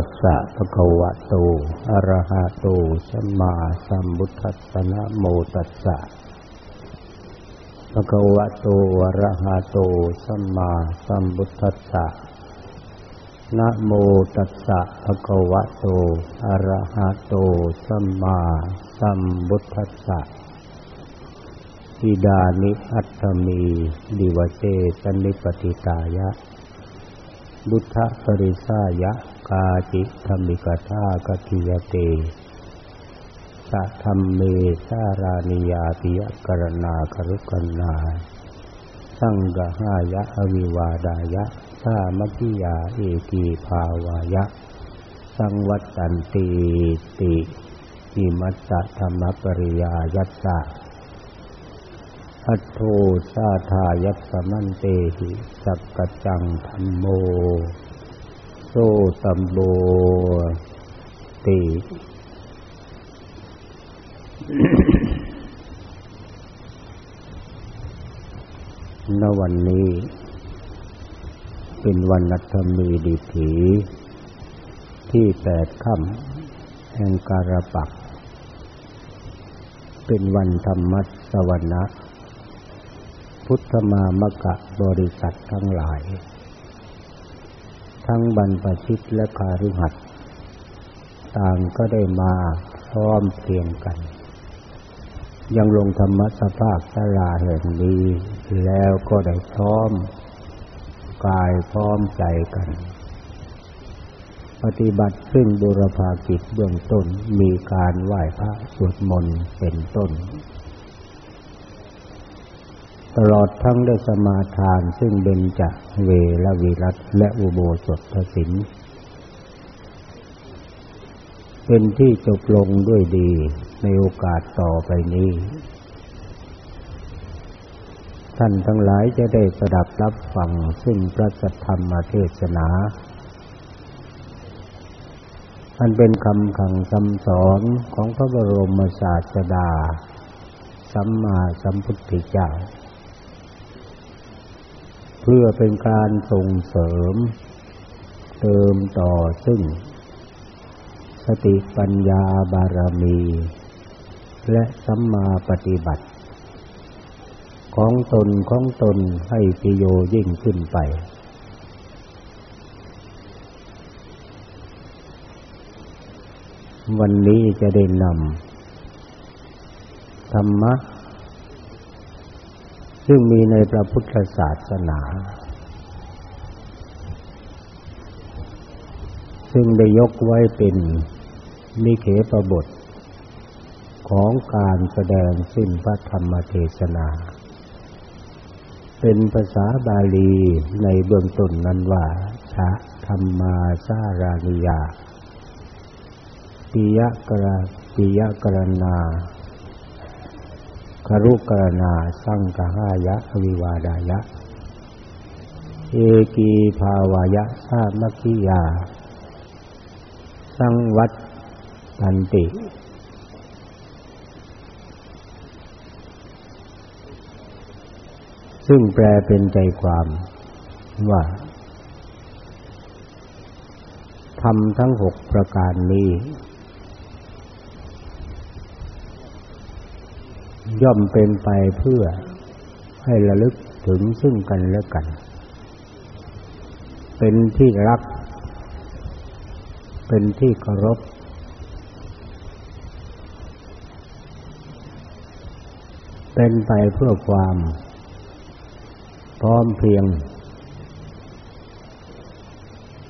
ตัสสะภะคะวะโต อะระหะโตสัมมาสัมพุทธัสสะนะโมตัสสะภะคะวะโต อะระหะโตสัมมาสัมพุทธัสสะนะโมตัสสะภะคะวะโต อะระหะโตสัมมาสัมพุทธัสสะอิดานิอัตถมีดิวเชสนิปติตายะบุทธปริสายะ กาจิธรรมิกธากติยเตสะธรรมเมสารานิยาติยกรณาครุกนาสังกหายะอวิวาดายะสามกิยาเอกีภาวายะ สังวัตตันติติจิมัตตธรรมปริยายัสสะอัตโทสาทายัสมันเตหิสักกจังธรรมโม โซตัมโบติณวันนี้ เป็นวันนัทมีดีถีที่แปดค่ำแห่งการปัก เป็นวันธรรมสวรรค์พุทธมามกะบริษัททั้งหลาย ทั้งบรรพชิตและคารุหัดต่างก็ได้มาพร้อมเพียงกัน ยังลงธรรมสภาพสลาแห่งนี้แล้วก็ได้พร้อมกายพร้อมใจกัน ปฏิบัติซึ่งบุรพากิจเบื้องต้นมีการไหว้พระสวดมนต์เป็นต้น ตลอดทั้งได้สมาทานซึ่งเบญจเวรวิรัตและอุโบสถศิลเป็นที่จบลงด้วยดีในโอกาสต่อไปนี้ ท่านทั้งหลายจะได้ประดับรับฟังซึ่งพระสัทธรรมเทศนาอันเป็นคำขังคำสอนของพระบรมศาสดา สัมมาสัมพุทธเจ้า เพื่อเป็นการส่งเสริม เติมต่อซึ่ง สติปัญญาบารมี และสัมมาปฏิบัติ ของตนของตนให้ปิโยยิ่งขึ้นไป วันนี้จะได้นำธรรมะ ซึ่งมีในพระพุทธศาสนา ซึ่งได้ยกไว้เป็นนิเขปบท ของการแสดงสิ้นพระธรรมเทศนา เป็นภาษาบาลีในเบื้องต้นนั้นว่าชะธรรมาสารานิยาปิยกรปิยกรณา ครุกรณาสังกหายะอวิวาดายะ เอกีภาวายะสามัคิยา สังวัตตันติ ซึ่งแปลเป็นใจความว่าทำทั้งหกประการนี้ ย่อมเป็นไปเพื่อให้ระลึกถึงซึ่งกันและกัน เป็นที่รัก เป็นที่เคารพ เป็นไปเพื่อความพร้อมเพียง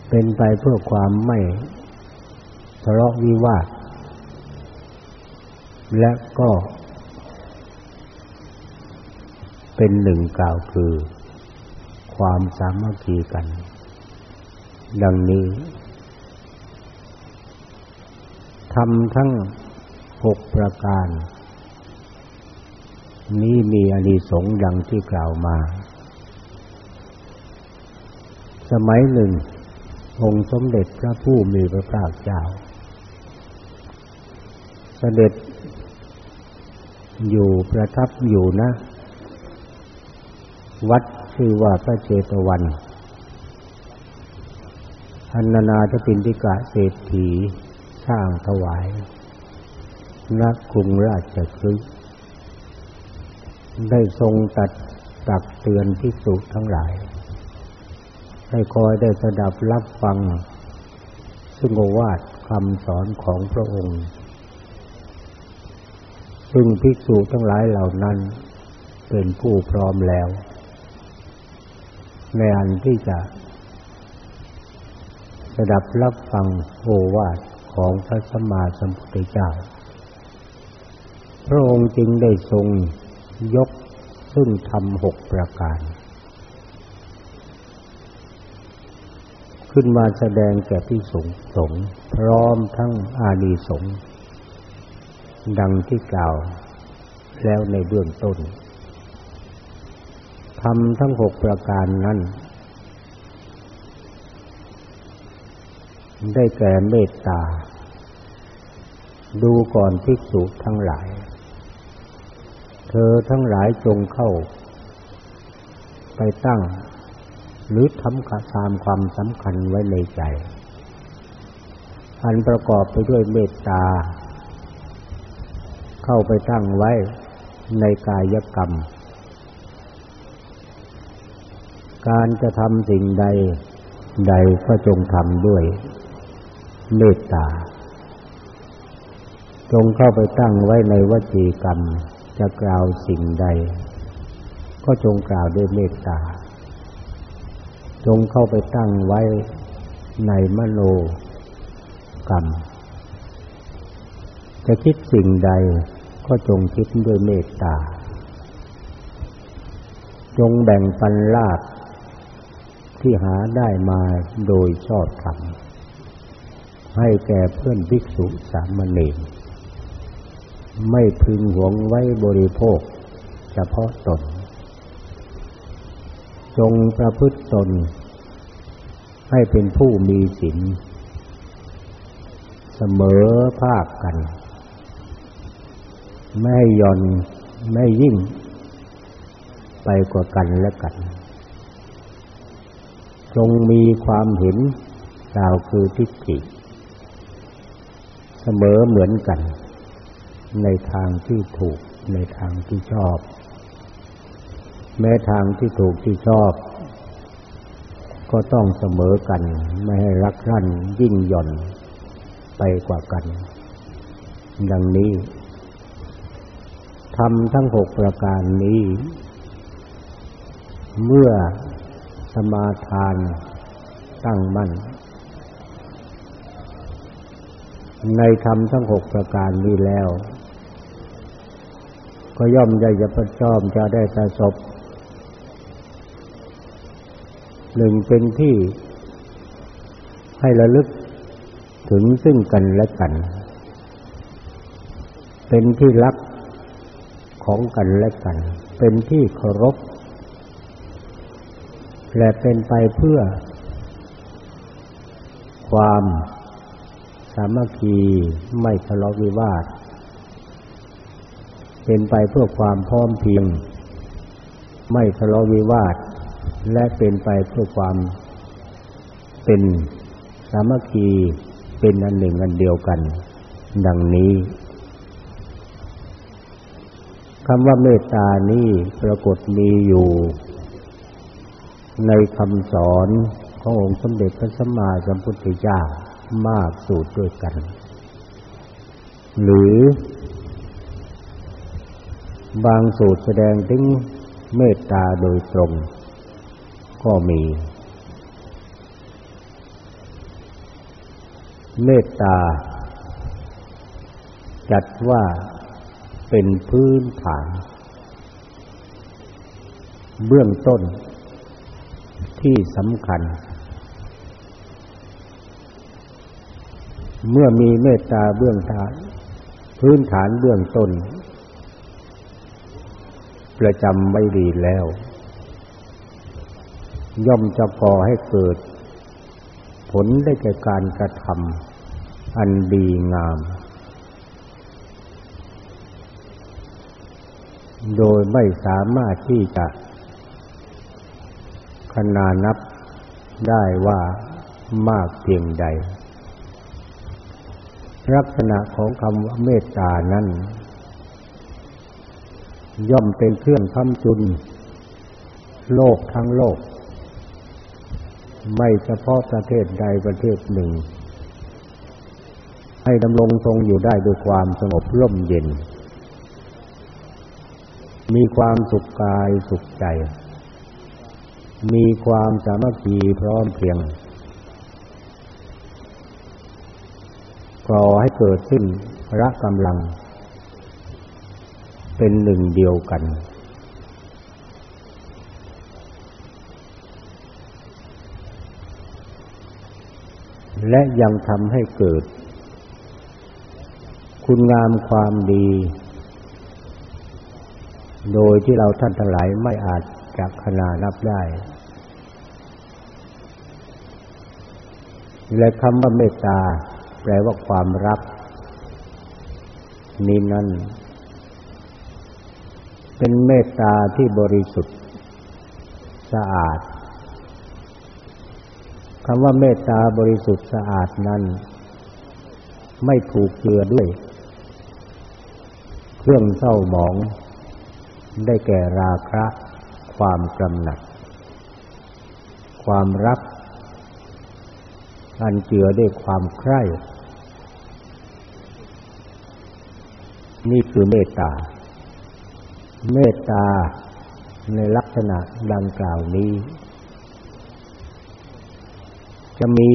เป็นไปเพื่อความไม่ทะเลาะวิวาท และก็ เป็นหนึ่งกล่าวคือ ความสามัคคีกัน ดังนี้ทำทั้งหกประการ นี้มีอนิสงส์ดังที่กล่าวมา สมัยหนึ่ง องค์สมเด็จพระผู้มีพระภาคเจ้า เสด็จอยู่ประทับอยู่นะ วัดชื่อว่าพระเจตวันอันนานาทปินทิกะเศรษฐีสร้างถวายนักกรุงราชคฤห์ได้ทรงตัดตักเตือนพิสุทั้งหลาย ให้คอยได้สดับรับฟัง ซึ่งโอวาทคำสอนของพระองค์ ซึ่งภิกษุทั้งหลายเหล่านั้นเป็นผู้พร้อมแล้ว ในอันที่จะสดับรับฟังโอวาทของพระสัมมาสัมพุทธเจ้า พระองค์จึงได้ทรงยกซึ่งทำหกประการ ขึ้นมาแสดงแก่พิสุสงฆ์พร้อมทั้งอาลีสงฆ์ดังที่กล่าวแล้วในเบื้องต้น ทำทั้งหกประการนั้น ได้แก่เมตตา ดูก่อนภิกษุทั้งหลาย เธอทั้งหลายจงเข้า ไปตั้ง หรือทำตามความสำคัญไว้ในใจ อันประกอบไปด้วยเมตตา เข้าไปตั้งไว้ในกายกรรม การจะทำสิ่งใดใดก็จงทำด้วยเมตตา จงเข้าไปตั้งไว้ในวจีกรรม จะกล่าวสิ่งใด ก็จงกล่าวด้วยเมตตา จงเข้าไปตั้งไว้ในมโนกรรม จะคิดสิ่งใดก็จงคิดด้วยเมตตา จงแบ่งปันลาภ ที่หาได้มาโดยชอบธรรมให้แก่เพื่อนภิกษุสามเณรไม่พึงหวงไว้บริโภคเฉพาะตน จงประพฤติตน ให้เป็นผู้มีศีลเสมอภาคกัน ไม่ย่อนไม่ยิ่งไปกว่ากันและกัน จงมีความเห็นกล่าวคือทิฏฐิเสมอเหมือนกัน ในทางที่ถูกในทางที่ชอบ แม้ทางที่ถูกที่ชอบ ก็ต้องเสมอกัน ไม่ให้รักรั่นยิ่งหย่อนไปกว่ากัน ดังนี้ทำทั้งหกประการนี้ เมื่อ สมาทานตั้งมั่น ในธรรมทั้งหกประการนี้แล้ว ก็ย่อมได้จะประชอมจะได้ประสบหนึ่งเป็นที่ให้ระลึกถึงซึ่งกันและกัน เป็นที่รักของกันและกัน เป็นที่เคารพ และเป็นไปเพื่อ ความสามัคคีไม่ทะเลาะวิวาท เป็นไปเพื่อความพร้อมเพียง ไม่ทะเลาะวิวาท และเป็นไปเพื่อความเป็นสามัคคีเป็นอันหนึ่งอันเดียวกัน ดังนี้คำว่าเมตตานี้ปรากฏมีอยู่ ในคำสอนขององค์สมเด็จพระสัมมาสัมพุทธเจ้ามากสูตรด้วยกัน หรือบางสูตรแสดงถึงเมตตาโดยตรงก็มี เมตตา จัดว่าเป็นพื้นฐาน เบื้องต้น ที่สำคัญ เมื่อมีเมตตาเบื้องฐาน พื้นฐานเบื้องต้น ประจำไม่ดีแล้ว ย่อมจะก่อให้เกิด ผลได้แก่การกระทำอันดีงาม โดยไม่สามารถที่จะ ขนานับได้ว่ามากเพียงใด ลักษณะของคำว่าเมตตานั้น ย่อมเป็นเครื่องค้ำจุน โลกทั้งโลก ไม่เฉพาะประเทศใดประเทศหนึ่ง ให้ดำรงทรงอยู่ได้ด้วยความสงบร่มเย็น มีความสุขกายสุขใจ มีความสามัคคีพร้อมเพรียงก่อให้เกิดขึ้นรักกำลัง เป็นหนึ่งเดียวกัน และยังทำให้เกิด คุณงามความดี โดยที่เราท่านทั้งหลายไม่อาจ จะขนานับได้ และคำว่าเมตตา แปลว่าความรัก นี้นั้นเป็นเมตตาที่บริสุทธิ์ สะอาดคำว่าเมตตาบริสุทธิ์สะอาดนั้น ไม่ถูกเกลือด้วย เครื่องเศร้าหมองได้แก่ราคะ ความกำหนัด ความรัก อันเจือด้วยความใคร่ นี่คือเมตตา เมตตาในลักษณะดังกล่าวนี้ จะมี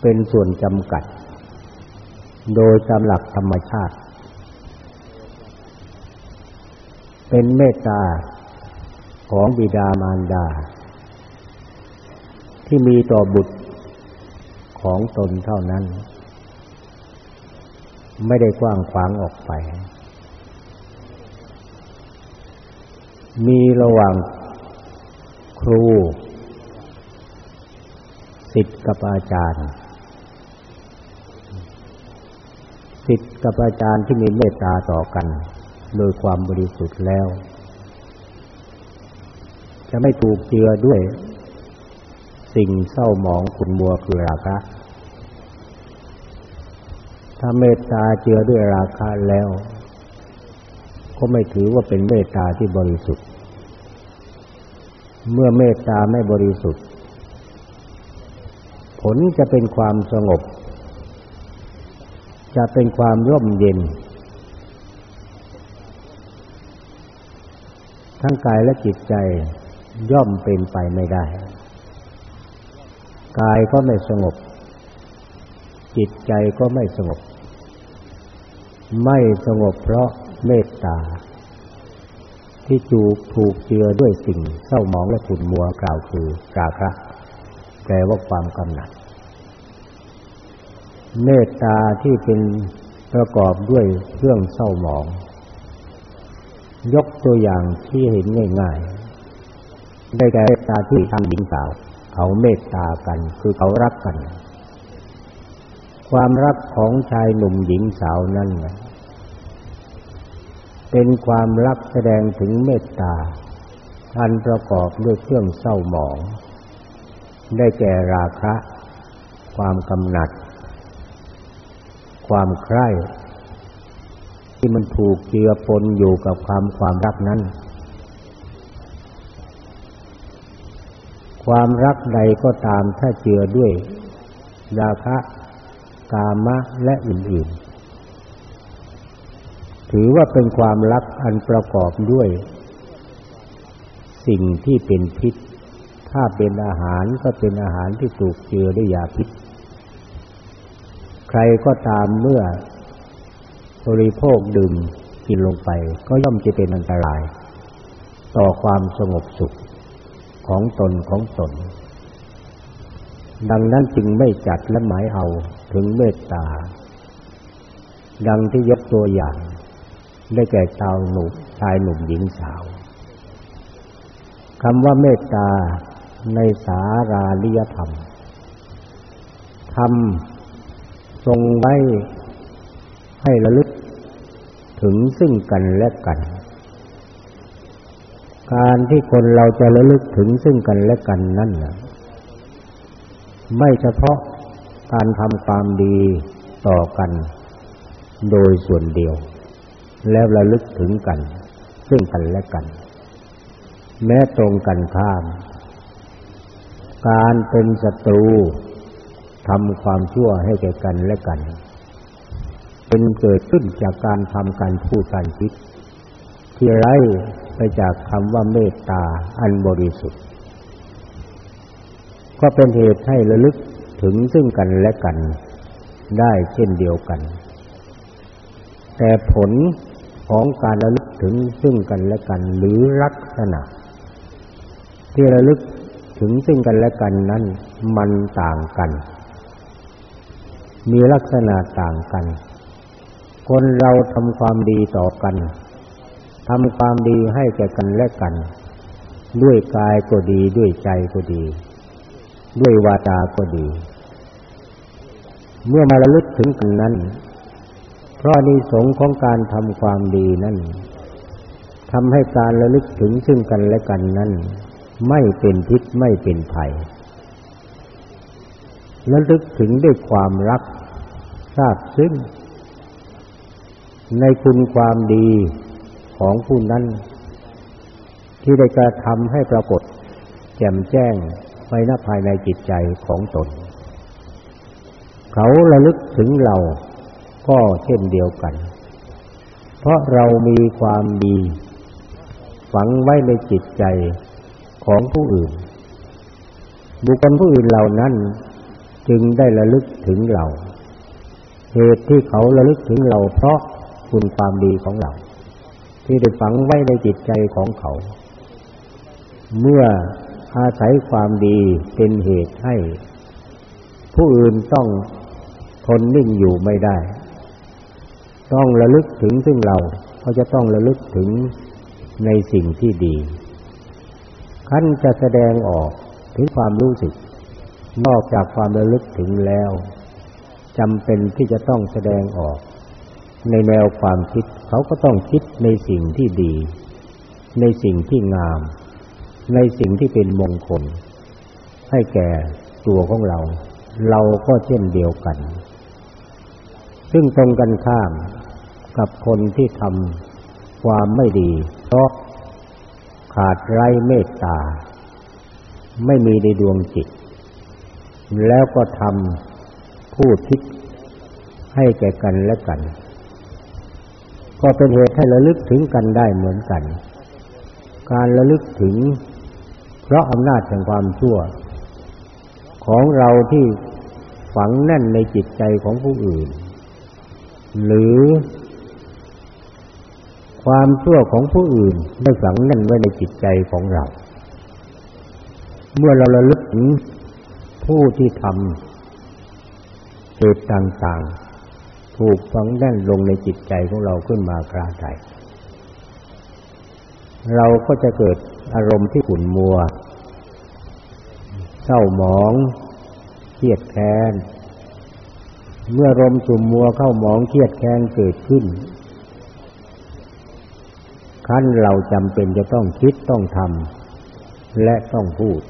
เป็นส่วนจำกัด โดยตามหลักธรรมชาติ เป็นเมตตาของบิดามารดา ที่มีต่อบุตรของตนเท่านั้น ไม่ได้กว้างขวางออกไป มีระหว่างครูสิทธิ์กับอาจารย์สิทธิ์กับอาจารย์ที่มีเมตตาต่อกัน โดยความบริสุทธิ์แล้ว จะไม่ถูกเจือด้วย สิ่งเศร้าหมองขุนมัวคือราคะ ถ้าเมตตาเจือด้วยราคะแล้ว ก็ไม่ถือว่าเป็นเมตตาที่บริสุทธิ์ เมื่อเมตตาไม่บริสุทธิ์ ผลจะเป็นความสงบ จะเป็นความร่มเย็น ทั้งกายและจิตใจย่อมเป็นไปไม่ได้ กายก็ไม่สงบ จิตใจก็ไม่สงบ ไม่สงบเพราะเมตตา ที่จูกถูกเจือด้วยสิ่งเศร้าหมองและขุ่นมัวกล่าวคือกาคะแปลว่าความกำหนัด เมตตาที่เป็นประกอบด้วยเครื่องเศร้าหมอง ยกตัวอย่างที่เห็นง่ายๆ ได้แก่เมตตาที่ทำหญิงสาว เขาเมตตากันคือเขารักกัน ความรักของชายหนุ่มหญิงสาวนั่นเป็นความรักแสดงถึงเมตตาอันประกอบด้วยเครื่องเศร้าหมอง ได้แก่ราคะ ความกำหนัด ความใคร่ ที่มันถูกเจือปนอยู่กับความความรักนั้น ความรักใดก็ตามถ้าเจือด้วยราคะกามะและอื่น ๆ ถือว่าเป็นความรักอันประกอบด้วย สิ่งที่เป็นพิษ ถ้าเป็นอาหารก็เป็นอาหารที่ถูกเจือด้วยยาพิษ ใครก็ตามเมื่อ บริโภคดื่มกินลงไป ก็ย่อมจะเป็นอันตราย ต่อความสงบสุขของตนของตน ดังนั้นจึงไม่จัดและหมายเอาถึงเมตตา ดังที่ยกตัวอย่าง ได้แก่ชาวหนุ่มชายหนุ่มหญิงสาวคำว่าเมตตาในสาราลิยธรรมทำทรงไว้ให้ระลึก ถึงซึ่งกันและกัน การที่คนเราจะระลึกถึงซึ่งกันและกันนั่นนะไม่เฉพาะการทำความดีต่อกัน โดยส่วนเดียว แล้วระลึกถึงกัน ซึ่งกันและกัน แม้ตรงกันข้าม การเป็นศัตรูทำความชั่วให้แก่กันและกัน เป็นเกิดขึ้นจากการทำการพูดการคิด ที่ไร้ไปจากคำว่าเมตตาอันบริสุทธิ์ ก็เป็นเหตุให้ระลึกถึงซึ่งกันและกันได้เช่นเดียวกัน แต่ผลของการระลึกถึงซึ่งกันและกันหรือลักษณะ ที่ระลึกถึงซึ่งกันและกันนั้นมันต่างกัน มีลักษณะต่างกัน คนเราทำความดีต่อกันทำความดีให้แก่กันและกัน ด้วยกายก็ดีด้วยใจก็ดี ด้วยวาจาก็ดี เมื่อมาระลึกถึงกันนั้น เพราะนิสงของการทำความดีนั้นทำให้การระลึกถึงซึ่งกันและกันนั้น ไม่เป็นพิษไม่เป็นภัยระลึกถึงด้วยความรักทราบซึ้ง ในคุณความดีของผู้นั้น ที่ได้กระทำให้ปรากฏ แจ่มแจ้งไปณภายในจิตใจของตน เขาระลึกถึงเราก็เช่นเดียวกัน เพราะเรามีความดี ฝังไว้ในจิตใจของผู้อื่น บุคคลผู้อื่นเหล่านั้นจึงได้ระลึกถึงเรา เหตุที่เขาระลึกถึงเราเพราะ คุณความดีของเรา ที่ได้ฝังไว้ในจิตใจของเขา เมื่ออาศัยความดีเป็นเหตุให้ ผู้อื่นต้องทนนิ่งอยู่ไม่ได้ ต้องระลึกถึงซึ่งเราก็จะต้องระลึกถึงในสิ่งที่ดีขั้นจะแสดงออกถึงความรู้สึก นอกจากความระลึกถึงแล้วจำเป็นที่จะต้องแสดงออก ในแนวความคิด เขาก็ต้องคิดในสิ่งที่ดี ในสิ่งที่งาม ในสิ่งที่เป็นมงคล ให้แก่ตัวของเรา เราก็เช่นเดียวกัน ซึ่งตรงกันข้ามกับคนที่ทำความไม่ดีเพราะขาดไร้เมตตา ไม่มีในดวงจิต แล้วก็ทำพูดคิดให้แก่กันและกัน ก็เป็นเหตุให้ระลึกถึงกันได้เหมือนกัน การระลึกถึง เพราะอำนาจแห่งความชั่ว ของเราที่ฝังแน่นในจิตใจของผู้อื่น หรือความชั่วของผู้อื่นได้ฝังแน่นไว้ในจิตใจของเรา เมื่อเราระลึกถึงผู้ที่ทำเหตุต่างๆ ถูกฝังแน่นลงในจิตใจของเราขึ้นมากราใจเราก็จะเกิดอารมณ์ที่ขุ่นมัว เศร้าหมอง เครียดแค้น เมื่อลมสุ่มมัวเข้าหมองเครียดแค้นเกิดขึ้นขั้นเราจำเป็นจะต้องคิดต้องทำและต้องพูด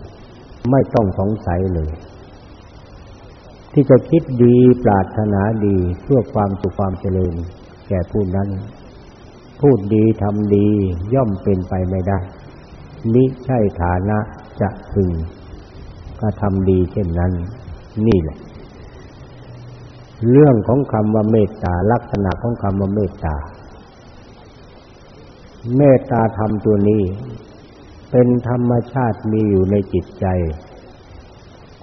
ไม่ต้องสงสัยเลย ที่จะคิดดีปรารถนาดีเพื่อความสุขความเจริญ แก่ผู้นั้น พูดดีทำดีย่อมเป็นไปไม่ได้มิใช่ฐานะจะพึงก็ทำดีเช่นนั้น นี่แหละ เรื่องของคำว่าเมตตาลักษณะของคำว่าเมตตา เมตตาธรรมตัวนี้ เป็นธรรมชาติมีอยู่ในจิตใจ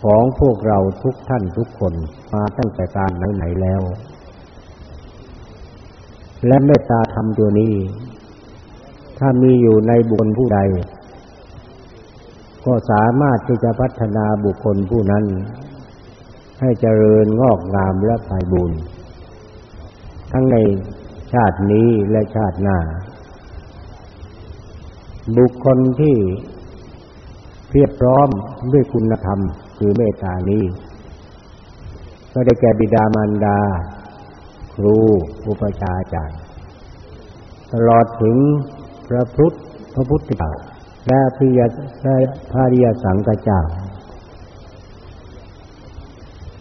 ของพวกเราทุกท่านทุกคนมาตั้งแต่การไหนๆแล้ว และเมตตาธรรมตัวนี้ ถ้ามีอยู่ในบุคคลผู้ใด ก็สามารถที่จะพัฒนาบุคคลผู้นั้น ให้เจริญงอกงามและภายบุญทั้งในชาตินี้และชาติหน้า บุคคลที่เพียบพร้อมด้วยคุณธรรม คือเมตตานี้ก็ได้แก่บิดามารดา ครู อุปชาจารย์ ตลอดถึงพระพุทธพระพุทธเจ้าและพิยและพระริยสังกเจ้า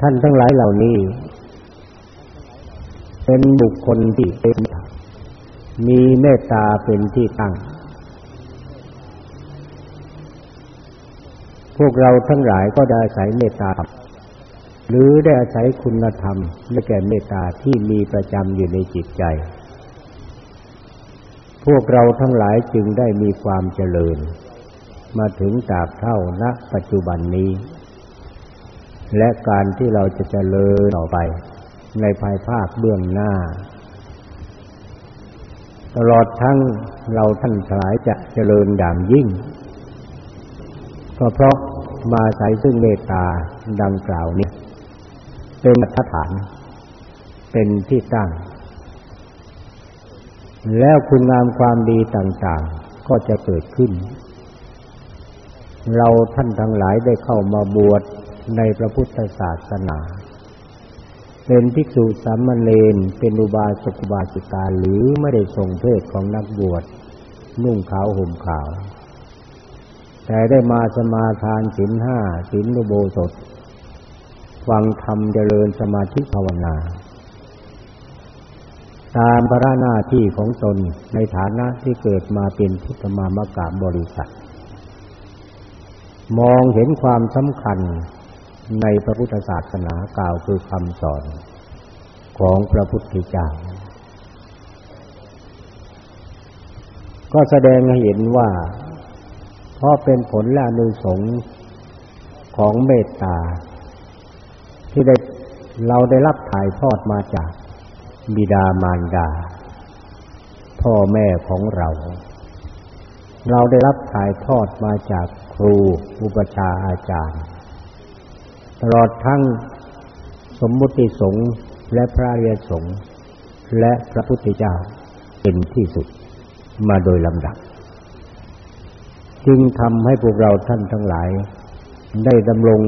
ท่านทั้งหลายเหล่านี้ เป็นบุคคลที่เป็นมีเมตตาเป็นที่ตั้ง พวกเราทั้งหลายก็ได้อาศัยเมตตา หรือได้อาศัยคุณธรรมและแก่เมตตาที่มีประจำอยู่ในจิตใจ พวกเราทั้งหลายจึงได้มีความเจริญ มาถึงตราบเท่าณปัจจุบันนี้ และการที่เราจะเจริญต่อไป ในภายภาคเบื้องหน้า ตลอดทั้งเราท่านหลายจะเจริญด่างยิ่ง ก็เพราะมาใส่ซึ่งเมตตาดังกล่าวนี้ เป็นมาตรฐาน เป็นที่ตั้ง แล้วคุณงามความดีต่างๆ ก็จะเกิดขึ้น เราท่านทั้งหลายได้เข้ามาบวชในพระพุทธศาสนา เป็นภิกษุสามเณรเป็นอุบาสกอุบาสิกาหรือไม่ได้ทรงเพศของนักบวชนุ่งขาวห่มขาว แต่ได้มาสมาทานศีลห้าศีลอุโบสถฟังธรรมเจริญสมาธิภาวนา ตามพระหน้าที่ของตนในฐานะที่เกิดมาเป็นพุทธมามกะบริษัท มองเห็นความสำคัญในพระพุทธศาสนากล่าวคือคำสอนของพระพุทธเจ้า ก็แสดงให้เห็นว่า ราะเป็นผลและอนุสงของเมตตา ที่ได้เราได้รับถ่ายทอดมาจากบิดามารดา พ่อแม่ของเรา เราได้รับถ่ายทอดมาจากครูอุปชาอาจารย์ ตลอดทั้งสมมุติสงฆ์และพระเรียสงฆ์และพระพุทธเจ้าเป็นที่สุดมาโดยลำดับ จึงทำให้พวกเราท่านทั้งหลาย ได้ดำรง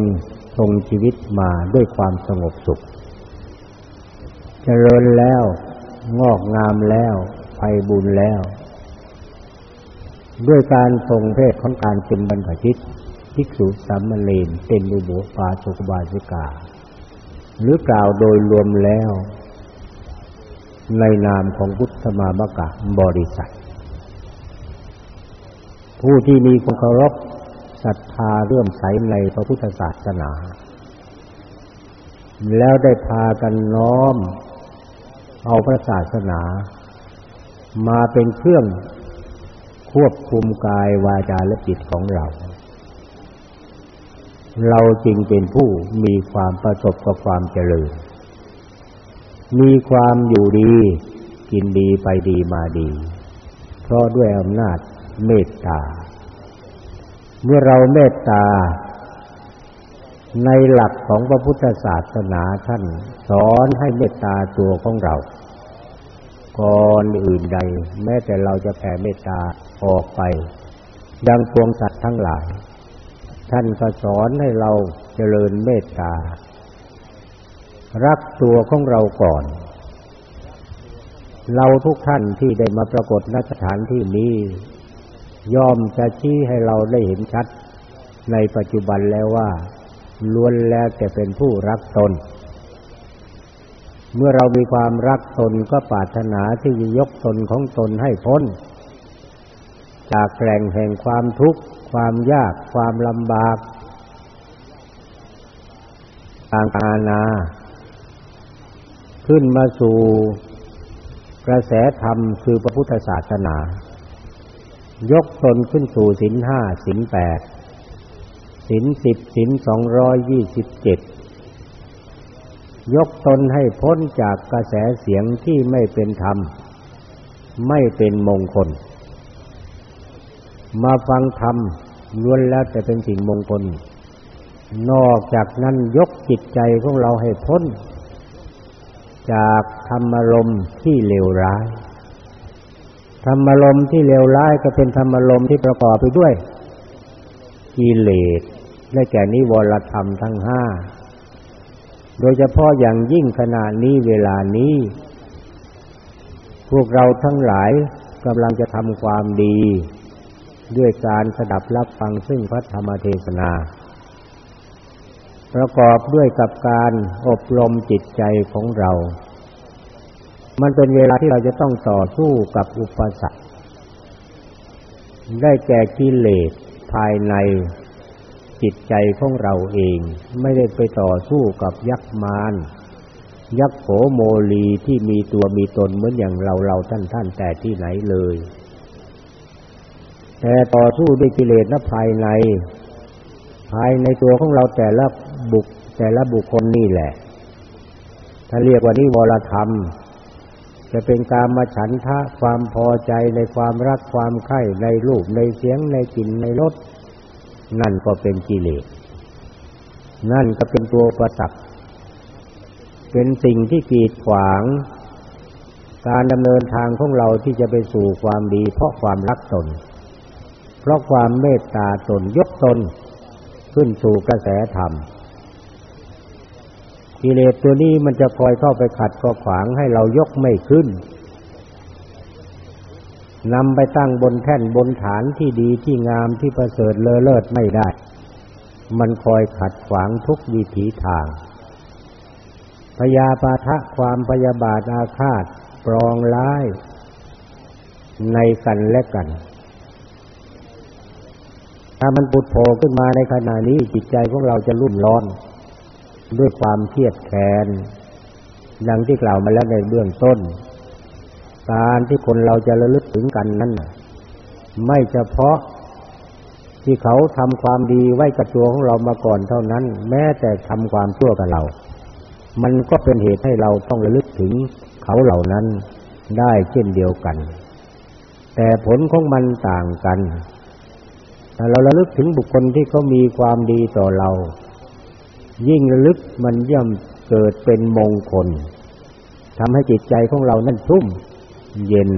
ทรงชีวิตมาด้วยความสงบสุข เจริญแล้ว งอกงามแล้วไพบุญแล้ว ด้วยการทรงเพศของการเป็นบรรพชิตภิกษุสามเณรเป็นอุโบปาสุกบาสิกา หรือกล่าวโดยรวมแล้ว ในนามของพุทธมามกะบริษัท ผู้ที่มีความเคารพศรัทธาเรื่อมใสในพระพุทธศาสนา แล้วได้พากันน้อม เอาพระศาสนา มาเป็นเครื่องควบคุมกายวาจาและจิตของเรา เราจึงเป็นผู้มีความประสบกับความเจริญ มีความอยู่ดี กินดีไปดีมาดี เพราะด้วยอำนาจ เมตตา เมื่อเราเมตตา ในหลักของพระพุทธศาสนาท่านสอนให้เมตตาตัวของเราก่อนอื่นใด แม้แต่เราจะแผ่เมตตาออกไปดังพวงสัตว์ทั้งหลาย ท่านก็สอนให้เราเจริญเมตตา รักตัวของเราก่อน เราทุกท่านที่ได้มาปรากฏณสถานที่นี้ ย่อมจะชี้ให้เราได้เห็นชัด ในปัจจุบันแล้วว่าล้วนแล้วแต่เป็นผู้รักตน เมื่อเรามีความรักตนก็ปรารถนาที่จะยกตนของตนให้พ้น จากแกล่งแห่งความทุกข์ ความยาก ความลำบากต่างอานา ขึ้นมาสู่กระแสธรรมคือพระพุทธศาสนา ยกตนขึ้นสู่สินห้าสินแปดสินสิบสินสองร้อยยี่สิบเจ็ดยกตนให้พ้นจากกระแสเสียงที่ไม่เป็นธรรม ไม่เป็นมงคล มาฟังธรรมล้วนแล้วแต่เป็นสิ่งมงคล นอกจากนั้นยกจิตใจของเราให้พ้น จากธรรมารมณ์ที่เลวร้าย ธรรมารมณ์ที่เลวร้ายก็เป็นธรรมารมณ์ที่ประกอบไปด้วยกิเลสได้แก่นิวรธรรมทั้งห้าโดยเฉพาะอย่างยิ่งขณะนี้เวลานี้ พวกเราทั้งหลายกำลังจะทำความดี ด้วยการสดับรับฟังซึ่งพระธรรมเทศนา ประกอบด้วยกับการอบรมจิตใจของเรา มันเป็นเวลาที่เราจะต้องต่อสู้กับอุปสรรค ได้แก่กิเลสภายในจิตใจของเราเอง ไม่ได้ไปต่อสู้กับยักษ์มารยักษ์โขโมลีที่มีตัวมีตนเหมือนอย่างเราเราท่านท่านแต่ที่ไหนเลย แต่ต่อสู้ด้วยกิเลสนภายใน ภายในตัวของเราแต่ละบุคแต่ละบุคคลนี่แหละ ถ้าเรียกว่านิวรธรรม จะเป็นการมาฉันทะความพอใจในความรักความใคร่ในรูปในเสียงในกลิ่นในรสนั่นก็เป็นกิเลสนั่นก็เป็นตัวประตักเป็นสิ่งที่กีดขวาง การดำเนินทางของเราที่จะไปสู่ความดี เพราะความรักตน เพราะความเมตตาตนยกตน ขึ้นสู่กระแสธรรม กิเลสตัวนี้มันจะคอยเข้าไปขัดก็ขวางให้เรายกไม่ขึ้นนำไปตั้งบนแท่นบนฐานที่ดีที่งามที่ประเสริฐเลอเลิศไม่ได้ มันคอยขัดขวางทุกวิถีทาง พยาปาทะความพยาบาทอาฆาตปรองร้าย ในกันและกัน ถ้ามันปุดโผล่ขึ้นมาในขณะนี้จิตใจของเราจะรุ่มร้อน ด้วยความเครียดแค้นดังที่กล่าวมาแล้วในเบื้องต้น การที่คนเราจะระลึกถึงกันนั้นไม่เฉพาะที่เขาทำความดีไว้กับตัวของเรามาก่อนเท่านั้น แม้แต่ทำความชั่วกับเรา มันก็เป็นเหตุให้เราต้องระลึกถึงเขาเหล่านั้นได้เช่นเดียวกัน แต่ผลของมันต่างกันเราระลึกถึงบุคคลที่เขามีความดีต่อเรา ยิ่งระลึกมันย่อมเกิดเป็นมงคลทำให้จิตใจของเรานั่นชุ่ม เย็น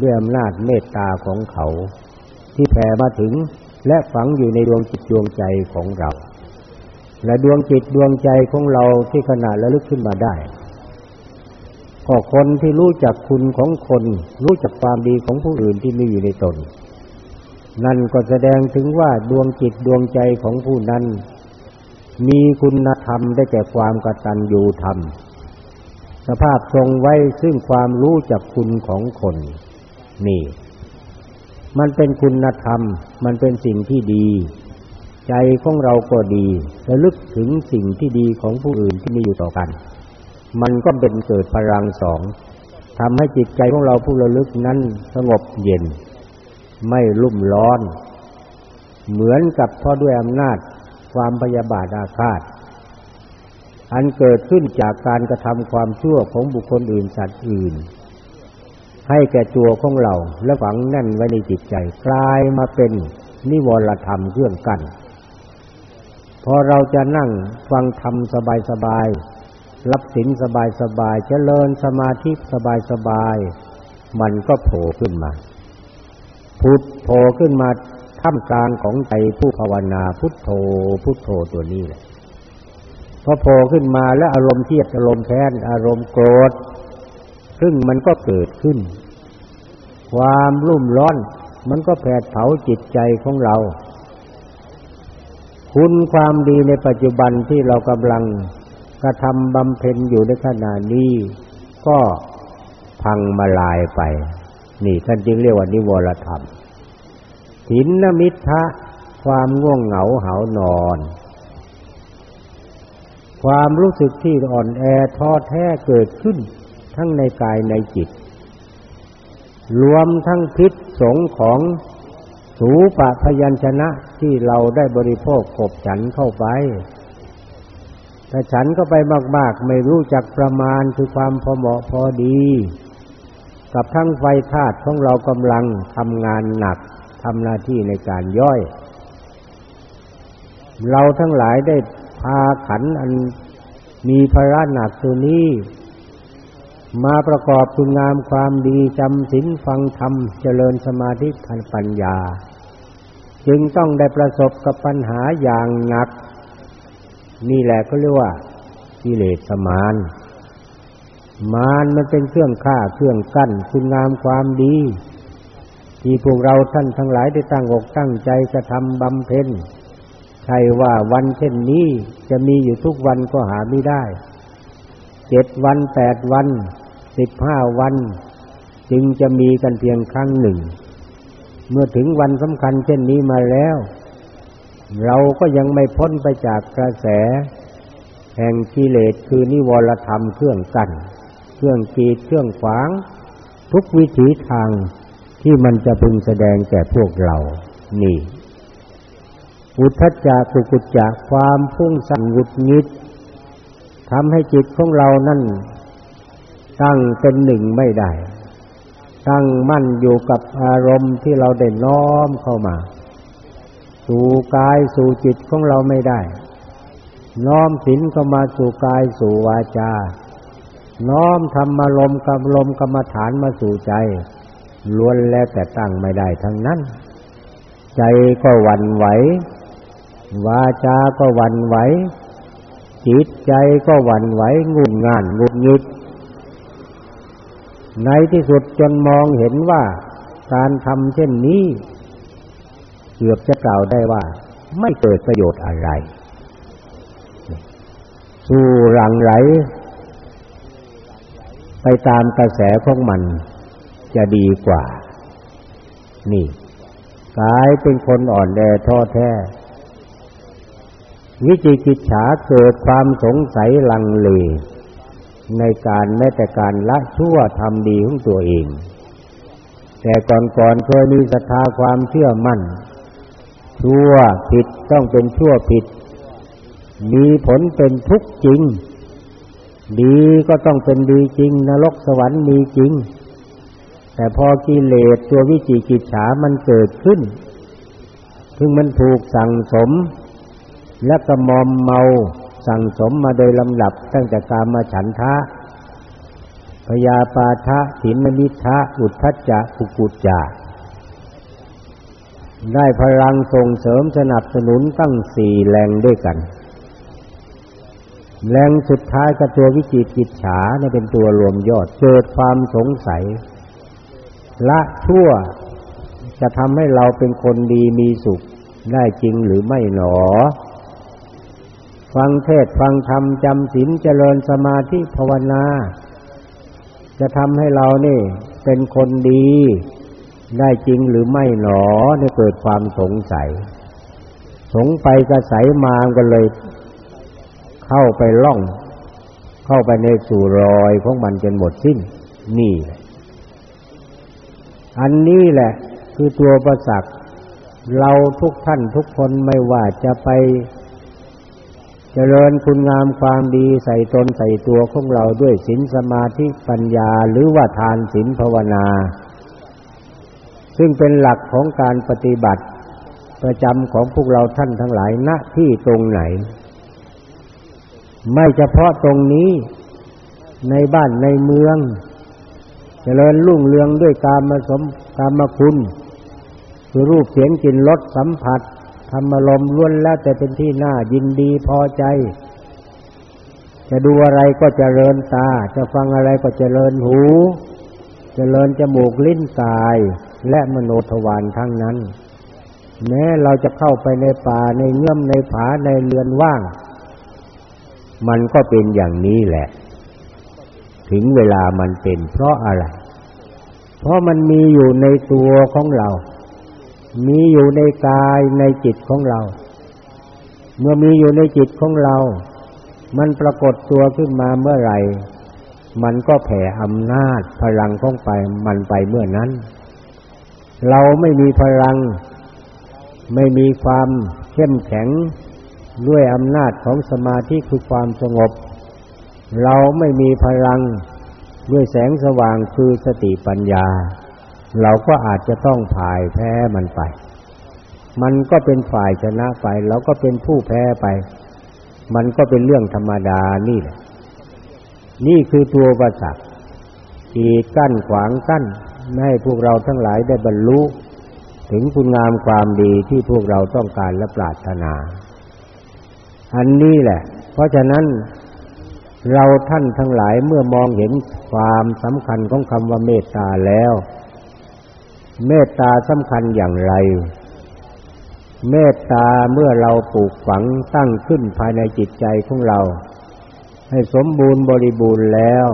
ด้วยอำนาจเมตตาของเขา ที่แผ่มาถึงและฝังอยู่ในดวงจิตดวงใจของเรา และดวงจิตดวงใจของเราที่ขนาดระลึกขึ้นมาได้ก็คนที่รู้จักคุณของคน รู้จักความดีของผู้อื่นที่มีอยู่ในตน นั่นก็แสดงถึงว่าดวงจิตดวงใจของผู้นั้น มีคุณธรรมได้แก่ความกตัญญูธรรม สภาพทรงไว้ซึ่งความรู้จักคุณของคนนี่ มันเป็นคุณธรรม มันเป็นสิ่งที่ดี ใจของเราก็ดีระลึกถึงสิ่งที่ดีของผู้อื่นที่มีอยู่ต่อกัน มันก็เป็นเกิดพลังสองทำให้จิตใจของเราผู้ระลึกนั้นสงบเย็น ไม่รุ่มร้อน เหมือนกับเพราะด้วยอำนาจ ความพยาบาทอาฆาต อันเกิดขึ้นจากการกระทำความชั่วของบุคคลอื่นสัตว์อื่น ให้แก่ตัวของเราและฝังแน่นไว้ในจิตใจ กลายมาเป็นนิวรธรรมเครื่องกัน้นพอเราจะนั่งฟังธรรมสบายๆรับศีลสบายๆเจริญสมาธิสบายๆมันก็โผล่ขึ้นมาพุทโผล่ขึ้นมา ท่ามกลางของใจผู้ภาวนาพุทโธพุทโธตัวนี้แหละพอโผล่ขึ้นมาแล้วอารมณ์เทียดอารมณ์แค้นอารมณ์โกรธซึ่งมันก็เกิดขึ้น ความรุ่มร้อน มันก็แผดเผาจิตใจของเรา คุณความดีในปัจจุบันที่เรากำลังกระทำบำเพ็ญอยู่ในขณะนี้ก็พังมาลายไป นี่ท่านจึงเรียกว่านิวรธรรม ถินนมิทะความง่วงเหงาเหานอน ความรู้สึกที่อ่อนแอท้อแท้เกิดขึ้น ทั้งในกายในจิต รวมทั้งพิษสงของสูปะพยัญชนะที่เราได้บริโภคขบฉันเข้าไปแต่ฉันก็ไปมาก ๆ ไม่รู้จักประมาณคือความพอเหมาะพอดี กับทั้งไฟธาตุของเรากำลังทำงานหนัก ทำหน้าที่ในการย่อย เราทั้งหลายได้พาขันอันมีภาระหนักตัวนี้มาประกอบคุณงามความดีจำศีลฟังธรรมเจริญสมาธิทันปัญญา จึงต้องได้ประสบกับปัญหาอย่างหนัก นี่แหละก็เรียกว่ากิเลสมานมานมันเป็นเครื่องฆ่าเครื่องกั้นคุณงามความดี ที่พวกเราท่านทั้งหลายได้ตั้งอกตั้งใจจะทำบำเพ็ญใช่ว่าวันเช่นนี้จะมีอยู่ทุกวันก็หาไม่ได้เจ็ดวันแปดวันสิบห้าวัน จึงจะมีกันเพียงครั้งหนึ่ง เมื่อถึงวันสำคัญเช่นนี้มาแล้ว เราก็ยังไม่พ้นไปจากกระแส แห่งกิเลสคือนิวรธรรมเครื่องกั้นเครื่องกีดเครื่องขวาง ทุกวิถีทาง ที่มันจะพึงแสดงแก่พวกเรา นี่ อุทจจะกุกุจจะความพุ่งสั่นหงุดหงิดทำให้จิตของเรานั่น ตั้งเป็นหนึ่งไม่ได้ ตั้งมั่นอยู่กับอารมณ์ที่เราได้น้อมเข้ามา สู่กายสู่จิตของเราไม่ได้ น้อมศีลเข้ามาสู่กายสู่วาจา น้อมธรรมารมณ์กับลมกรรมฐานมาสู่ใจ ล้วนแล้วแต่ตั้งไม่ได้ทั้งนั้น ใจก็วันไหว วาจาก็วันไหว จิตใจก็วันไหวงุนงานงุดงิด ในที่สุดจนมองเห็นว่าการทำเช่นนี้ เกือบจะกล่าวได้ว่า ไม่เกิดประโยชน์อะไร สู่หลังไหลไปตามกระแสของมัน จะดีกว่า นี่กายเป็นคนอ่อนแอท้อแท้ วิจิกิจฉาเกิดความสงสัยลังเล ในการแม้แต่การละชั่วทำดีของตัวเอง แต่ก่อนๆเคยมีศรัทธาความเชื่อมั่น ชั่วผิดต้องเป็นชั่วผิด มีผลเป็นทุกข์จริง ดีก็ต้องเป็นดีจริง นรกสวรรค์มีจริง แต่พอกิเลสตัววิจิกิจฉามันเกิดขึ้นถึงมันถูกสั่งสม และกระมอมเมาสั่งสมมาโดยลำดับตั้งแต่กามาฉันทะพยาปาทะถินมิทะอุทธัจจะกุกุจจะได้พลังส่งเสริมสนับสนุนตั้งสี่แรงด้วยกัน แรงสุดท้ายกับตัววิจิกิจฉาเนี่ยเป็นตัวรวมยอดเกิดความสงสัย ละชั่วจะทำให้เราเป็นคนดีมีสุขได้จริงหรือไม่หนอ ฟังเทศฟังธรรมจำศีลเจริญสมาธิภาวนา จะทำให้เรานี่เป็นคนดีได้จริงหรือไม่หนอเนี่ยเกิดความสงสัย สงไปกระใสมาก็เลย เข้าไปล่อง เข้าไปในสู่รอยของมันจนหมดสิ้น นี่แหละ อันนี้แหละคือตัวประสักเราทุกท่านทุกคนไม่ว่าจะไปเจริญคุณงามความดีใส่ตนใส่ตัวของเราด้วยศีลสมาธิปัญญาหรือว่าทานศีลภาวนา ซึ่งเป็นหลักของการปฏิบัติประจำของพวกเราท่านทั้งหลายณที่ตรงไหน ไม่เฉพาะตรงนี้ในบ้านในเมือง เจริญรุ่งเรืองด้วยการมสมการมคุณ คือรูปเสียงกลิ่นรสสัมผัสธรรมลมล้วนแล้วแต่เป็นที่น่ายินดีพอใจ จะดูอะไรก็เจริญตา จะฟังอะไรก็เจริญหูเจริญจมูกลิ้นกาย และมโนทวารทั้งนั้น แม้เราจะเข้าไปในป่าในเงื่อมในผาในเรือนว่าง มันก็เป็นอย่างนี้แหละ ถึงเวลามันเป็นเพราะอะไร เพราะมันมีอยู่ในตัวของเรา มีอยู่ในกายในจิตของเรา เมื่อมีอยู่ในจิตของเรา มันปรากฏตัวขึ้นมาเมื่อไหร่ มันก็แผ่อำนาจพลังของไปมันไปเมื่อนั้น เราไม่มีพลัง ไม่มีความเข้มแข็งด้วยอำนาจของสมาธิคือความสงบ เราไม่มีพลัง ด้วยแสงสว่างคือสติปัญญา เราก็อาจจะต้องพ่ายแพ้มันไป มันก็เป็นฝ่ายชนะไปเราก็เป็นผู้แพ้ไป มันก็เป็นเรื่องธรรมดานี่แหละ นี่คือตัวประสักขีดกั้นขวางกั้นไม่ให้พวกเราทั้งหลายได้บรรลุ ถึงคุณงามความดีที่พวกเราต้องการและปรารถนา อันนี้แหละ เพราะฉะนั้น เราท่านทั้งหลายเมื่อมองเห็นความสำคัญของคำว่าเมตตาแล้ว เมตตาสำคัญอย่างไร เมตตาเมื่อเราปลูกฝังตั้งขึ้นภายในจิตใจของเรา ให้สมบูรณ์บริบูรณ์แล้ว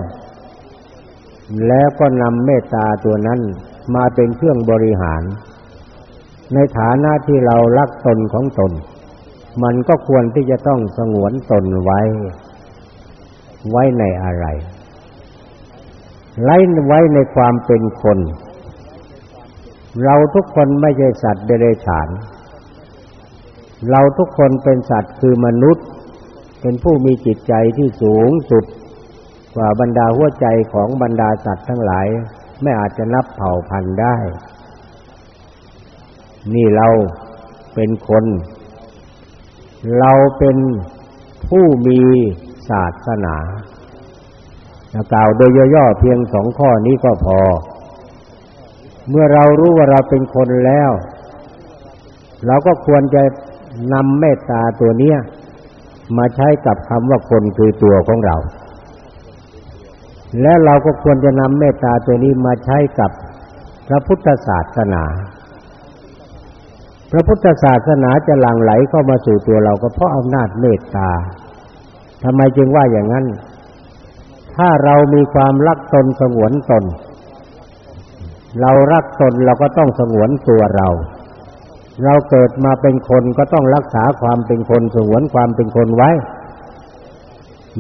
แล้วก็นำเมตตาตัวนั้นมาเป็นเครื่องบริหาร ในฐานะที่เรารักตนของตน มันก็ควรที่จะต้องสงวนตนไว้ ไว้ในอะไร ไล่ไว้ในความเป็นคน เราทุกคนไม่ใช่สัตว์เดรัจฉาน เราทุกคนเป็นสัตว์คือมนุษย์ เป็นผู้มีจิตใจที่สูงสุด กว่าบรรดาหัวใจของบรรดาสัตว์ทั้งหลาย ไม่อาจจะนับเผ่าพันธุ์ได้ นี่เราเป็นคน เราเป็นผู้มี ศาสนากล่าวโดยย่อๆเพียงสองข้อนี้ก็พอ เมื่อเรารู้ว่าเราเป็นคนแล้ว เราก็ควรจะนำเมตตาตัวเนี้ยมาใช้กับคำว่าคนคือตัวของเรา และเราก็ควรจะนำเมตตาตัวนี้มาใช้กับพระพุทธศาสนา พระพุทธศาสนาจะหลั่งไหลเข้ามาสู่ตัวเราก็เพราะอำนาจเมตตา ทำไมจึงว่าอย่างนั้น ถ้าเรามีความรักตนสงวนตน เรารักตนเราก็ต้องสงวนตัวเรา เราเกิดมาเป็นคนก็ต้องรักษาความเป็นคนสงวนความเป็นคนไว้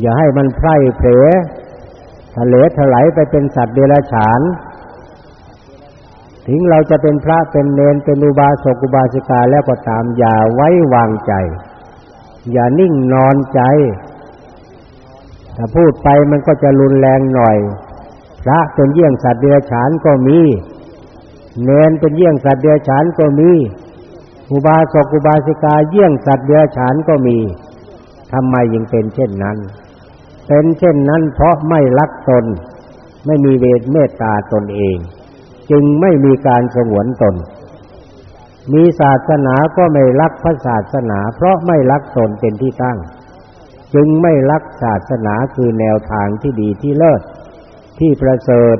อย่าให้มันไพร่เผลอทะเลถลายไปเป็นสัตว์เดรัจฉาน ถึงเราจะเป็นพระเป็นเนนเป็นอุบาสกอุบาสิกาแล้วก็ตามอย่าไว้วางใจ อย่านิ่งนอนใจ ถ้าพูดไปมันก็จะรุนแรงหน่อย พระเป็นเยี่ยงสัตว์เดรัจฉานก็มีเนนเป็นเยี่ยงสัตว์เดรัจฉานก็มีอุบาสกอุบาสิกาเยี่ยงสัตว์เดรัจฉานก็มีทำไมยังเป็นเช่นนั้น เป็นเช่นนั้นเพราะไม่รักตน ไม่มีเวทเมตตาตนเอง จึงไม่มีการสงวนตน มีศาสนาก็ไม่รักพระศาสนา เพราะไม่รักตนเป็นที่ตั้ง จึงไม่รักศาสนาคือแนวทางที่ดีที่เลิศที่ประเสริฐ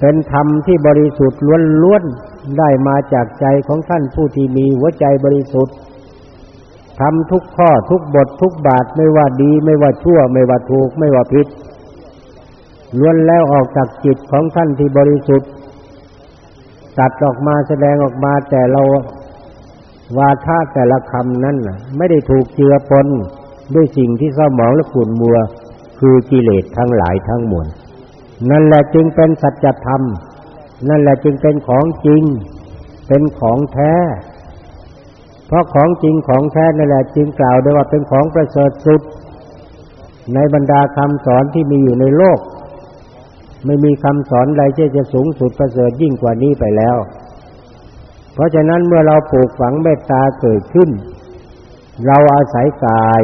เป็นธรรมที่บริสุทธิ์ล้วนๆได้มาจากใจของท่านผู้ที่มีหัวใจบริสุทธิ์ทำทุกข้อทุกบททุกบาทไม่ว่าดีไม่ว่าชั่ว ไม่ว่าถูกไม่ว่าผิดล้วนแล้วออกจากจิตของท่านที่บริสุทธิ์ตัดออกมาแสดงออกมาแต่เราวาทะแต่ละคำนั้นไม่ได้ถูกเจือปน ด้วยสิ่งที่เศร้าหมองและขุ่นมัว คือกิเลสทั้งหลายทั้งมวลนั่นแหละจึงเป็นสัจธรรม นั่นแหละจึงเป็นของจริง เป็นของแท้ เพราะของจริงของแท้นั่นแหละจึงกล่าวได้ว่าเป็นของประเสริฐสุด ในบรรดาคำสอนที่มีอยู่ในโลก ไม่มีคำสอนใดที่จะสูงสุดประเสริฐยิ่งกว่านี้ไปแล้ว เพราะฉะนั้นเมื่อเราปลูกฝังเมตตาเกิดขึ้น เราอาศัยกาย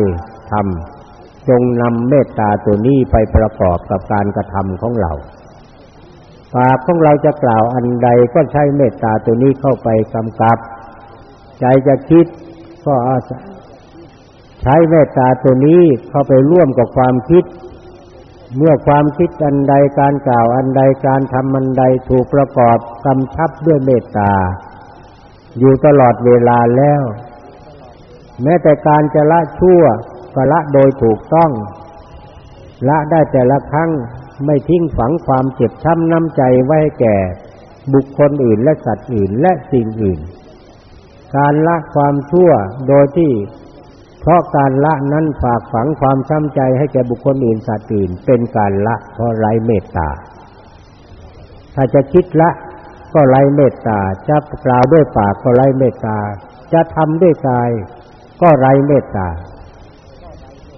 จงนำเมตตาตัวนี้ไปประกอบกับการกระทำของเราปากของเราจะกล่าวอันใดก็ใช้เมตตาตัวนี้เข้าไปกำกับ ใจจะคิดก็อาศัยใช้เมตตาตัวนี้เข้าไปร่วมกับความคิด เมื่อความคิดอันใดการกล่าวอันใดการทำอันใดถูกประกอบกำชับด้วยเมตตา อยู่ตลอดเวลาแล้ว แม้แต่การจะละชั่ว ก็ละโดยถูกต้อง ละได้แต่ละครั้งไม่ทิ้งฝังความเจ็บช้ำน้ำใจไว้แก่ บุคคลอื่นและสัตว์อื่นและสิ่งอื่น การละความชั่วโดยที่เพราะการละนั้นฝากฝังความช้ำใจให้แก่บุคคลอื่นสัตว์อื่น เป็นการละเพราะไร้เมตตา ถ้าจะคิดละก็ไร้เมตตา จะกล่าวด้วยปากก็ไร้เมตตา จะทำด้วยกายก็ไร้เมตตา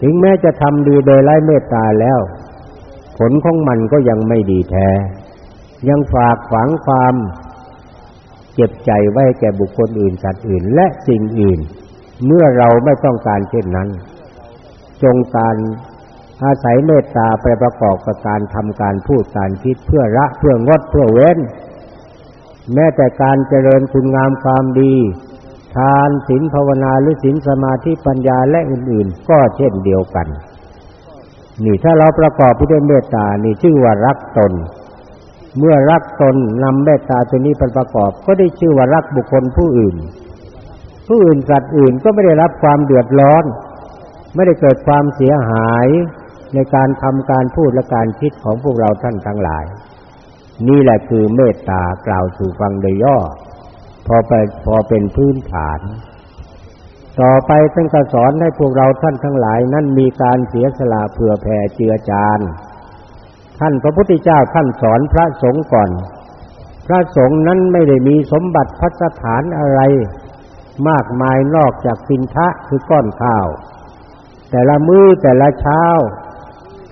ถึงแม้จะทำดีโดยไร้เมตตาแล้ว ผลของมันก็ยังไม่ดีแท้ ยังฝากฝังความเจ็บใจไว้แก่บุคคลอื่นสัตว์อื่น และสิ่งอื่น เมื่อเราไม่ต้องการเช่นนั้น จงการอาศัยเมตตาไปประกอบกับการทำการพูดการคิดเพื่อละเพื่องดเพื่อเว้น แม้แต่การเจริญคุณงามความดี ทานศีลภาวนาหรือศีลสมาธิปัญญาและอื่น ๆ ก็เช่นเดียวกัน นี่ถ้าเราประกอบด้วยเมตตานี่ชื่อว่ารักตน เมื่อรักตนนำเมตตาตัวนี้เป็นประกอบ ก็ได้ชื่อว่ารักบุคคลผู้อื่น ผู้อื่นสัตว์อื่นก็ไม่ได้รับความเดือดร้อน ไม่ได้เกิดความเสียหายในการทำการพูดและการคิดของพวกเราท่านทั้งหลาย นี่แหละคือเมตตากล่าวสู่ฟังโดยย่อ พอไปพอเป็นพื้นฐาน ต่อไปท่านก็สอนให้พวกเราท่านทั้งหลายนั้นมีการเสียสละเผื่อแผ่เจือจานท่านพระพุทธเจ้าท่านสอนพระสงฆ์ก่อน พระสงฆ์นั้นไม่ได้มีสมบัติพัสถานอะไร มากมายนอกจากสินทะคือก้อนข้าว แต่ละมือ้อแต่ละเช้า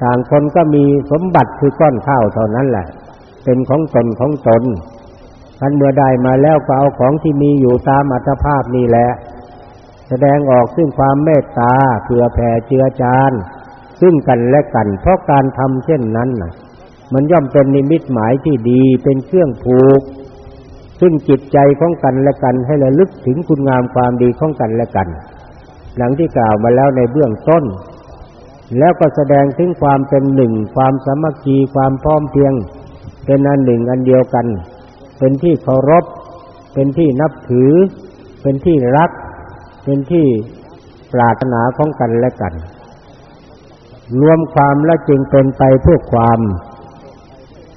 ต่างคนก็มีสมบัติคือก้อนข้าวเท่านั้นแหละ เป็นของตนของตน ท่านเมื่อได้มาแล้วก็เอาของที่มีอยู่ตามอัตภาพนี่แหละ แสดงออกซึ่งความเมตตาเผื่อแผ่เจือจานซึ่งกันและกัน เพราะการทำเช่นนั้นน่ะ มันย่อมเป็นนิมิตหมายที่ดีเป็นเครื่องผูก ซึ่งจิตใจของกันและกันให้ระลึกถึงคุณงามความดีของกันและกัน หลังที่กล่าวมาแล้วในเบื้องต้น แล้วก็แสดงถึงความเป็นหนึ่ง ความสามัคคีความพร้อมเพรียง เป็นอันหนึ่งอันเดียวกัน เป็นที่เคารพ เป็นที่นับถือ เป็นที่รัก เป็นที่ปรารถนาของกันและกัน รวมความและจึงเป็นไปเพื่อความ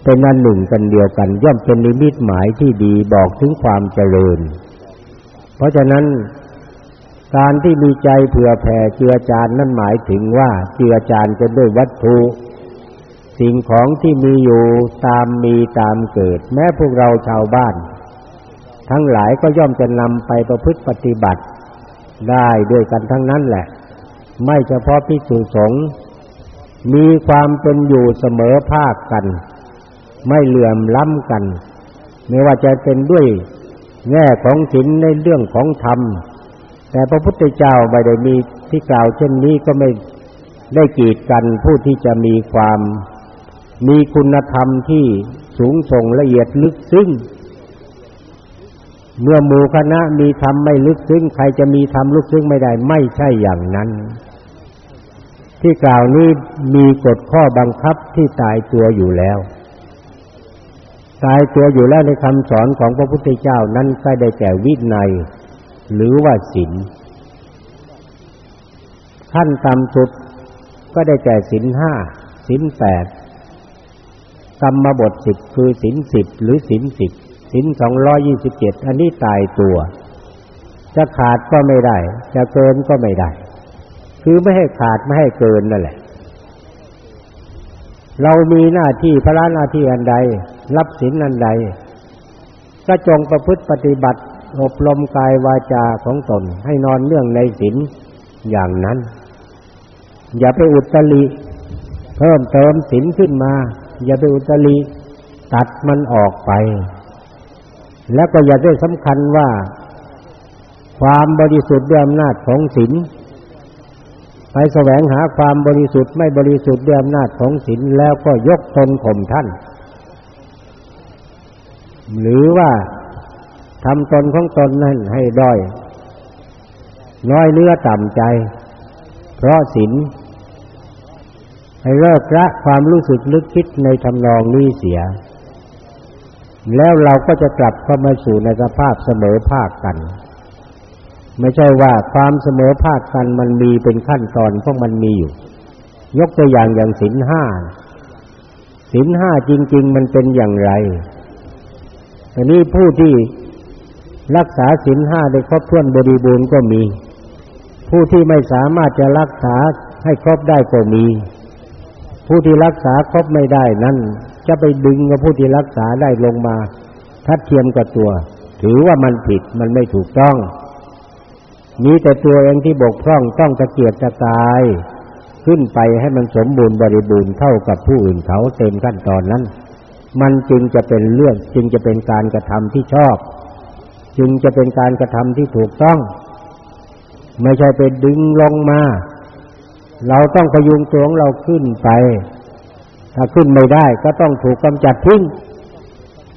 เป็นอันหนึ่งกันเดียวกัน ย่อมเป็นนิมิตหมายที่ดีบอกถึงความเจริญ เพราะฉะนั้นการที่มีใจเผื่อแผ่เจือจานนั่นหมายถึงว่าเจือจานกันด้วยวัตถุ สิ่งของที่มีอยู่ตามมีตามเกิด แม้พวกเราชาวบ้าน ทั้งหลายก็ย่อมจะนำไปประพฤติปฏิบัติ ได้ด้วยกันทั้งนั้นแหละ ไม่เฉพาะพิสุสงฆ์มีความเป็นอยู่เสมอภาคกัน ไม่เหลื่อมล้ำกัน ไม่ว่าจะเป็นด้วยแง่ของศีลในเรื่องของธรรม แต่พระพุทธเจ้าไม่ได้มีที่กล่าวเช่นนี้ก็ไม่ได้กีดกันผู้ที่จะมีความ มีคุณธรรมที่สูงส่งละเอียดลึกซึ้งเมื่อหมู่คณะมีธรรมไม่ลึกซึ้งใครจะมีธรรมลึกซึ้งไม่ได้ ไม่ใช่อย่างนั้น ที่กล่าวนี้มีกฎข้อบังคับที่ตายตัวอยู่แล้ว ตายตัวอยู่แล้วในคำสอนของพระพุทธเจ้านั้นก็ได้แก่วินัย หรือว่าศีลขั้นต่ำสุดก็ได้แก่ศีลห้าศีลแปด กรรมบทสิบคือศีลสิบหรือศีลสิบศีลสองร้อยี่สิบเจ็ดอันนี้ตายตัว จะขาดก็ไม่ได้ จะเกินก็ไม่ได้ คือไม่ให้ขาดไม่ให้เกินนั่นแหละ เรามีหน้าที่พระหน้าที่อันใด รับศีลอันใด ก็จงประพฤติปฏิบัติอบรมกายวาจาของตนให้นอนเนื่องในศีลอย่างนั้น อย่าไปอุตริเพิ่มเติมศีลขึ้นมา อย่าไปอุตริตัดมันออกไป แล้วก็อย่าได้สำคัญว่า ความบริสุทธิ์ด้วยอำนาจของศีลไปแสวงหาความบริสุทธิ์ไม่บริสุทธิ์ด้วยอำนาจของศีลแล้วก็ยกตนข่มท่าน หรือว่าทำตนของตนนั้นให้ด้อย น้อยเนื้อต่ำใจ เพราะศีล ให้เลิกละความรู้สึกลึกคิดในทำนองนี้เสีย แล้วเราก็จะกลับเข้ามาสู่ในสภาพเสมอภาคกัน ไม่ใช่ว่าความเสมอภาคกันมันมีเป็นขั้นตอนพวกมันมีอยู่ ยกตัวอย่างอย่างศีลห้าศีลห้าจริง ๆ มันเป็นอย่างไรแต่นี้ผู้ที่รักษาศีลห้าได้ครบถ้วนบริบูรณ์ก็มี ผู้ที่ไม่สามารถจะรักษาให้ครบได้ก็มี ผู้ที่รักษาครบไม่ได้นั้นจะไปดึงกับผู้ที่รักษาได้ลงมาทัดเทียมกับตัว ถือว่ามันผิดมันไม่ถูกต้องมีแต่ตัวเองที่บกพร่องต้องตะเกียกตะกาย ขึ้นไปให้มันสมบูรณ์บริบูรณ์เท่ากับผู้อื่นเขาเต็มขั้นตอนนั้น มันจึงจะเป็นเรื่องจึงจะเป็นการกระทำที่ชอบ จึงจะเป็นการกระทำที่ถูกต้อง ไม่ใช่ไปดึงลงมา เราต้องพยุงตัวของเราขึ้นไป ถ้าขึ้นไม่ได้ก็ต้องถูกกำจัดทิ้ง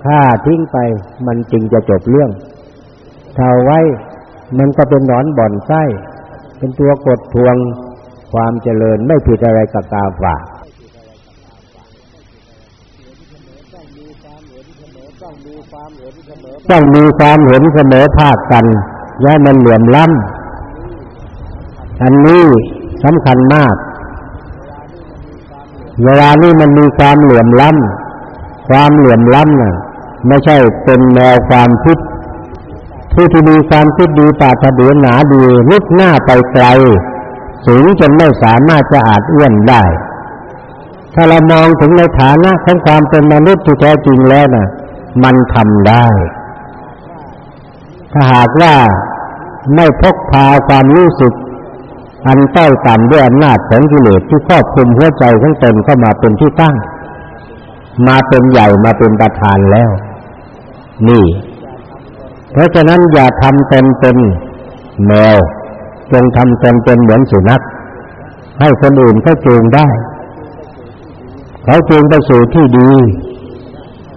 ฆ่าทิ้งไปมันจึงจะจบเรื่องถ้าไว้มันก็เป็นหนอนบ่อนไส้ เป็นตัวกดทวงความเจริญไม่ผิดอะไรกับกาฝากต้องมีความเห็นเสมอภาคกัน อย่ามันเหลื่อมล้ำอันนี้ สำคัญมาก เวลานี้มันมีความเหลื่อมล้ำความเหลื่อมล้ำน่ะไม่ใช่เป็นแนวความคิดผู้ที่มีความคิดดีปราถนาหนาดีลุกหน้าไปไกล สูงจนไม่สามารถจะอาจเอื้อนได้ ถ้าเรามองถึงในฐานะของความเป็นมนุษย์ที่แท้จริงแล้วน่ะ มันทำได้ ถ้าหากว่าไม่พกพาความรู้สึก อันใต้ต่ำด้วยอำนาจของกิเลสที่ครอบคลุมหัวใจของตนเข้ามาเป็นที่ตั้ง มาเป็นใหญ่มาเป็นประธานแล้ว นี่ เพราะฉะนั้นอย่าทำตนเป็นแมว จงทำตนเป็นเหมือนสุนัข ให้คนอื่นเขาจูงได้ เขาจูงไปสู่ที่ดี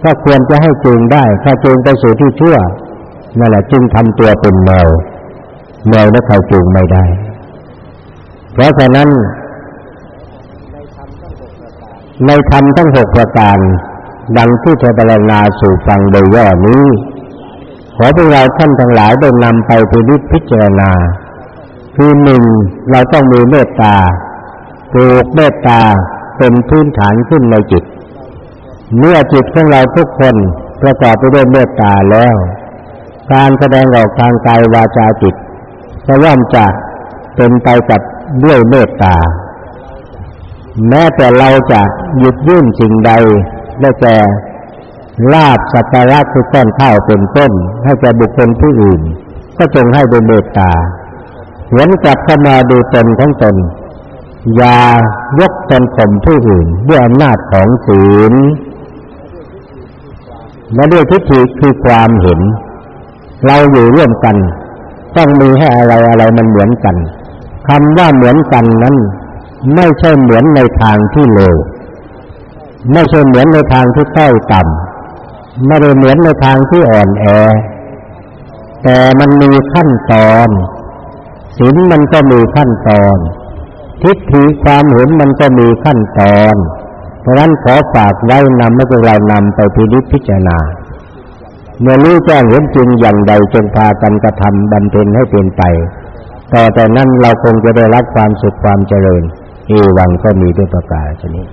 ก็ควรจะให้จูงได้ ถ้าจูงไปสู่ที่ชั่วนั่นแหละจึงทำตัวเป็นแมวแมวแล้วเขาจูงไม่ได้ เพราะฉะนั้น ในธรรมทั้งหกประการ ดังที่เทบรณาสู่ฟังโดยย่อนี้ ขอพวกเราท่านทั้งหลายได้นำไปพิพิจารณา คือหนึ่งเราต้องมีเมตตาปลูกเมตตาเป็นพื้นฐานขึ้นในจิต เมื่อจิตของเราทุกคนประกอบไปด้วยเมตตาแล้ว การแสดงออกทางกายวาจาจิตก็ย่อมจะเป็นไปกับ ด้วยเมตตา แม้แต่เราจะหยุดยื่นสิ่งใดได้แก่ลาบสักการะคือก้อนข้าวเป็นต้น ให้แก่บุคคลผู้อื่น ก็จงให้ด้วยเมตตาเหมือนกับเข้ามาดูตนของตน อย่ายกตนข่มผู้อื่นด้วยอำนาจของศีลและด้วยทิฏฐิคือความเห็น เราอยู่ร่วมกัน ต้องมีให้อะไรอะไรมันเหมือนกัน คำว่าเหมือนกันนั้น ไม่ใช่เหมือนในทางที่เลวไม่ใช่เหมือนในทางที่ต้อยต่ำไม่ได้เหมือนในทางที่อ่อนแอ แต่มันมีขั้นตอนศีลมันก็มีขั้นตอน ทิฏฐิความเห็นมันก็มีขั้นตอน เพราะนั้นขอฝากไว้นำให้พวกเรานำไปพิจิตพิจารณา เมื่อรู้แจ้งเห็นจริงอย่างใดจงพากันกระทำบำเพ็ญให้เป็นไป ต่อแต่นั้นเราคงจะได้รับความสุขความเจริญ มีหวังก็มีด้วยประกาศชนี้